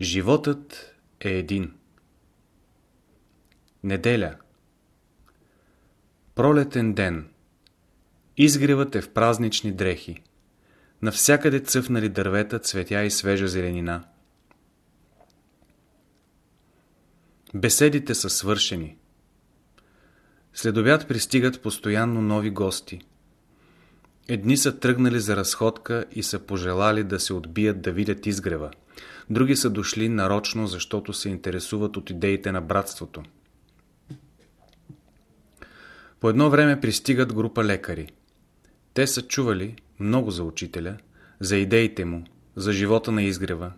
Животът е един. Неделя. Пролетен ден. Изгревът е в празнични дрехи. Навсякъде цъфнали дървета, цветя и свежа зеленина. Беседите са свършени. След пристигат постоянно нови гости. Едни са тръгнали за разходка и са пожелали да се отбият да видят изгрева. Други са дошли нарочно, защото се интересуват от идеите на братството. По едно време пристигат група лекари. Те са чували много за учителя, за идеите му, за живота на изгрева.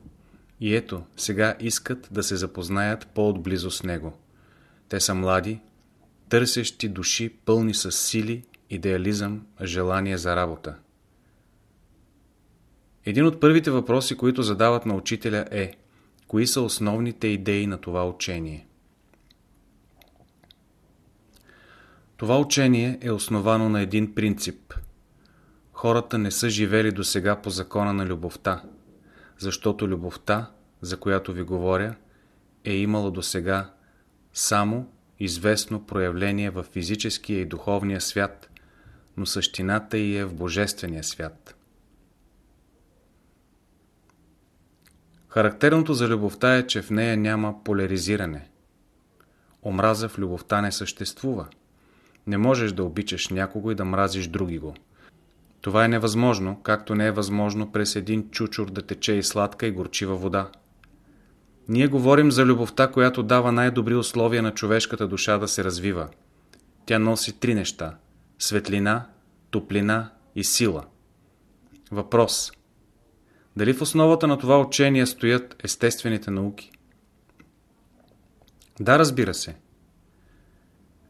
И ето, сега искат да се запознаят по-отблизо с него. Те са млади, търсещи души, пълни с сили, идеализъм, желание за работа. Един от първите въпроси, които задават на учителя е Кои са основните идеи на това учение? Това учение е основано на един принцип. Хората не са живели до сега по закона на любовта, защото любовта, за която ви говоря, е имала до сега само известно проявление в физическия и духовния свят, но същината й е в божествения свят. Характерното за любовта е, че в нея няма поляризиране. Омраза в любовта не съществува. Не можеш да обичаш някого и да мразиш други го. Това е невъзможно, както не е възможно през един чучур да тече и сладка и горчива вода. Ние говорим за любовта, която дава най-добри условия на човешката душа да се развива. Тя носи три неща – светлина, топлина и сила. Въпрос – дали в основата на това учение стоят естествените науки? Да, разбира се.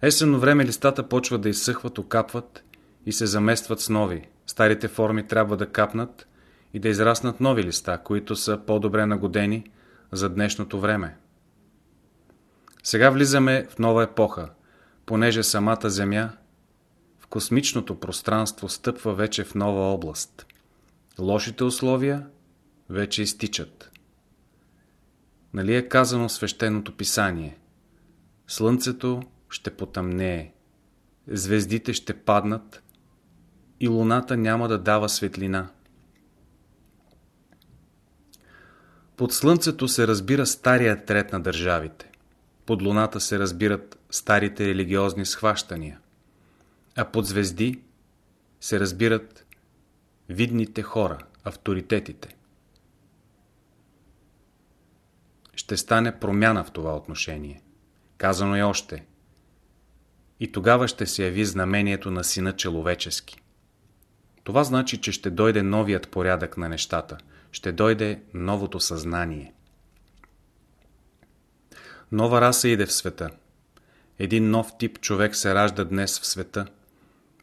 Есенно време листата почват да изсъхват, окапват и се заместват с нови. Старите форми трябва да капнат и да израснат нови листа, които са по-добре нагодени за днешното време. Сега влизаме в нова епоха, понеже самата Земя в космичното пространство стъпва вече в нова област. Лошите условия вече изтичат. Нали е казано в свещеното писание? Слънцето ще потъмнее, звездите ще паднат и луната няма да дава светлина. Под слънцето се разбира стария трет на държавите. Под луната се разбират старите религиозни схващания. А под звезди се разбират видните хора, авторитетите. ще стане промяна в това отношение. Казано е още. И тогава ще се яви знамението на сина человечески. Това значи, че ще дойде новият порядък на нещата. Ще дойде новото съзнание. Нова раса иде в света. Един нов тип човек се ражда днес в света.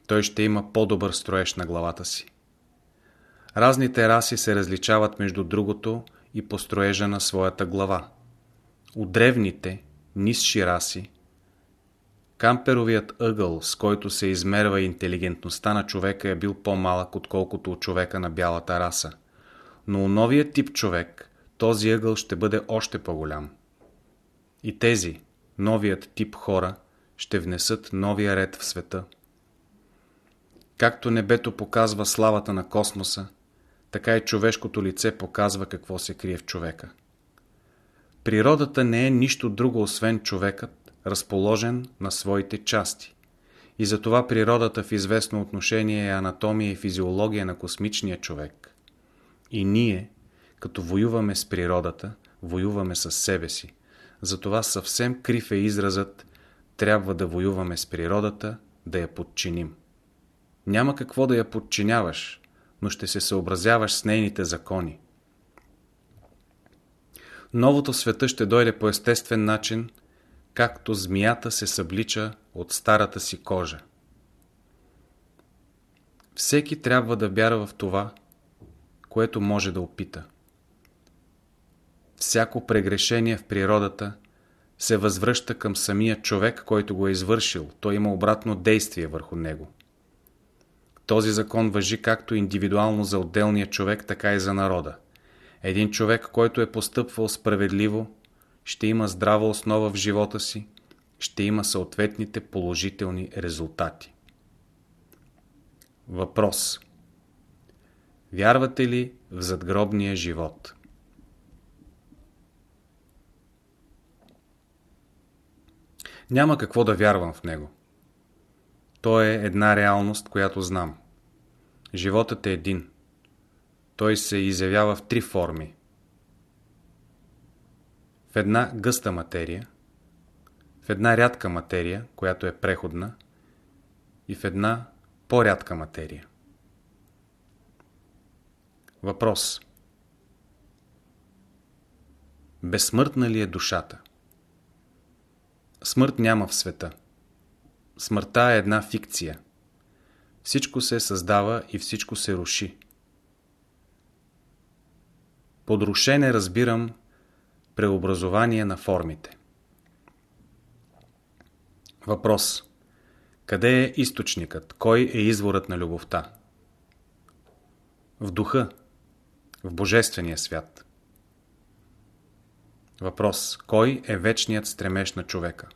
Той ще има по-добър строеж на главата си. Разните раси се различават между другото и по строежа на своята глава. От древните, нисши раси, камперовият ъгъл, с който се измерва интелигентността на човека е бил по-малък, отколкото от човека на бялата раса. Но у новия тип човек, този ъгъл ще бъде още по-голям. И тези, новият тип хора, ще внесат новия ред в света. Както небето показва славата на космоса, така и човешкото лице показва какво се крие в човека. Природата не е нищо друго, освен човекът, разположен на своите части. И затова природата в известно отношение е анатомия и физиология на космичния човек. И ние, като воюваме с природата, воюваме с себе си. Затова съвсем крив е изразът трябва да воюваме с природата, да я подчиним. Няма какво да я подчиняваш, но ще се съобразяваш с нейните закони. Новото света ще дойде по естествен начин, както змията се съблича от старата си кожа. Всеки трябва да вярва в това, което може да опита. Всяко прегрешение в природата се възвръща към самия човек, който го е извършил. Той има обратно действие върху него. Този закон въжи както индивидуално за отделния човек, така и за народа. Един човек, който е постъпвал справедливо, ще има здрава основа в живота си, ще има съответните положителни резултати. Въпрос Вярвате ли в задгробния живот? Няма какво да вярвам в него. То е една реалност, която знам. Животът е един. Той се изявява в три форми. В една гъста материя, в една рядка материя, която е преходна, и в една по-рядка материя. Въпрос Безсмъртна ли е душата? Смърт няма в света. Смъртта е една фикция. Всичко се създава и всичко се руши. Под рушене разбирам преобразование на формите. Въпрос. Къде е източникът? Кой е изворът на любовта? В духа, в Божествения свят. Въпрос. Кой е вечният стремеж на човека?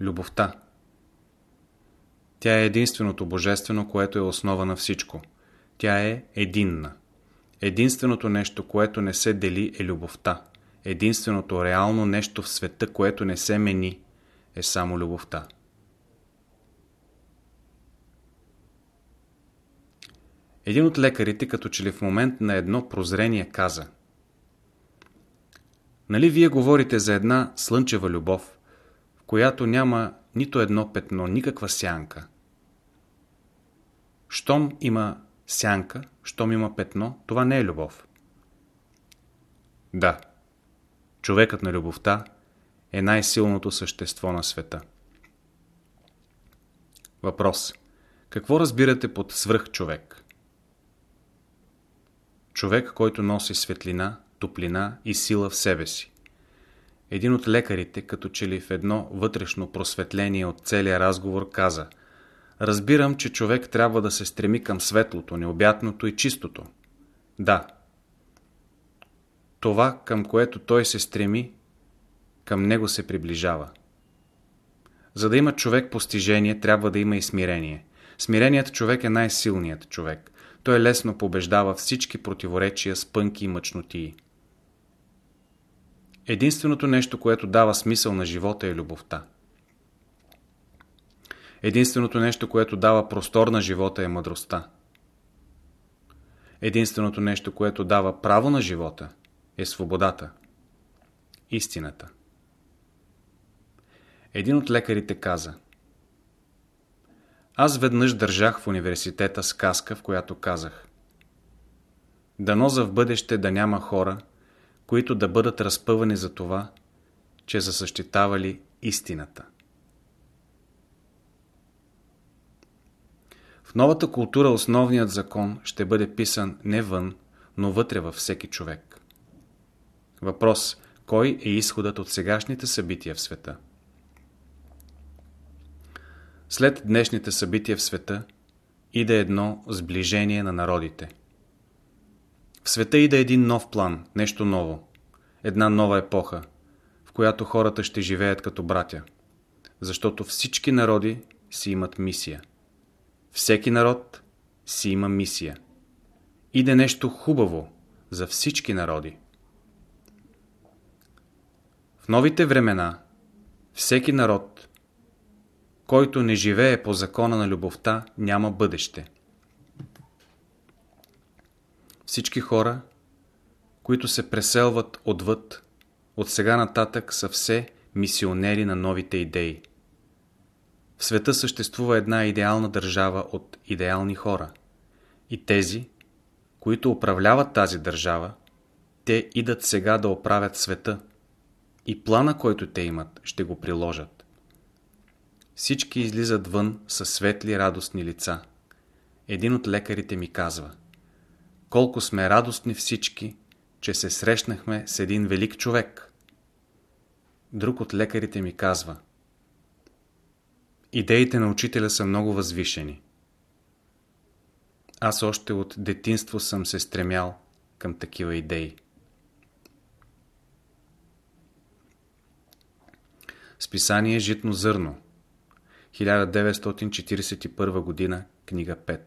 Любовта. Тя е единственото божествено, което е основа на всичко. Тя е единна. Единственото нещо, което не се дели е любовта. Единственото реално нещо в света, което не се мени, е само любовта. Един от лекарите, като че ли в момент на едно прозрение, каза Нали вие говорите за една слънчева любов, в която няма нито едно петно, никаква сянка. Щом има сянка, щом има петно, това не е любов. Да, човекът на любовта е най-силното същество на света. Въпрос. Какво разбирате под свръхчовек? Човек, който носи светлина, топлина и сила в себе си. Един от лекарите, като че ли в едно вътрешно просветление от целия разговор, каза Разбирам, че човек трябва да се стреми към светлото, необятното и чистото. Да. Това, към което той се стреми, към него се приближава. За да има човек постижение, трябва да има и смирение. Смиреният човек е най-силният човек. Той лесно побеждава всички противоречия, спънки и мъчнотии. Единственото нещо, което дава смисъл на живота е любовта. Единственото нещо, което дава простор на живота е мъдростта. Единственото нещо, което дава право на живота е свободата. Истината. Един от лекарите каза Аз веднъж държах в университета сказка, в която казах Дано за в бъдеще да няма хора, които да бъдат разпъвани за това, че са същитавали истината. Новата култура основният закон ще бъде писан не вън, но вътре във всеки човек. Въпрос – кой е изходът от сегашните събития в света? След днешните събития в света иде едно сближение на народите – в света иде един нов план, нещо ново. Една нова епоха, в която хората ще живеят като братя. Защото всички народи си имат мисия. Всеки народ си има мисия. Иде нещо хубаво за всички народи. В новите времена всеки народ, който не живее по закона на любовта, няма бъдеще. Всички хора, които се преселват отвъд, от сега нататък са все мисионери на новите идеи. В света съществува една идеална държава от идеални хора. И тези, които управляват тази държава, те идат сега да оправят света. И плана, който те имат, ще го приложат. Всички излизат вън със светли радостни лица. Един от лекарите ми казва – колко сме радостни всички, че се срещнахме с един велик човек. Друг от лекарите ми казва Идеите на учителя са много възвишени. Аз още от детинство съм се стремял към такива идеи. Списание Житно зърно 1941 година, книга 5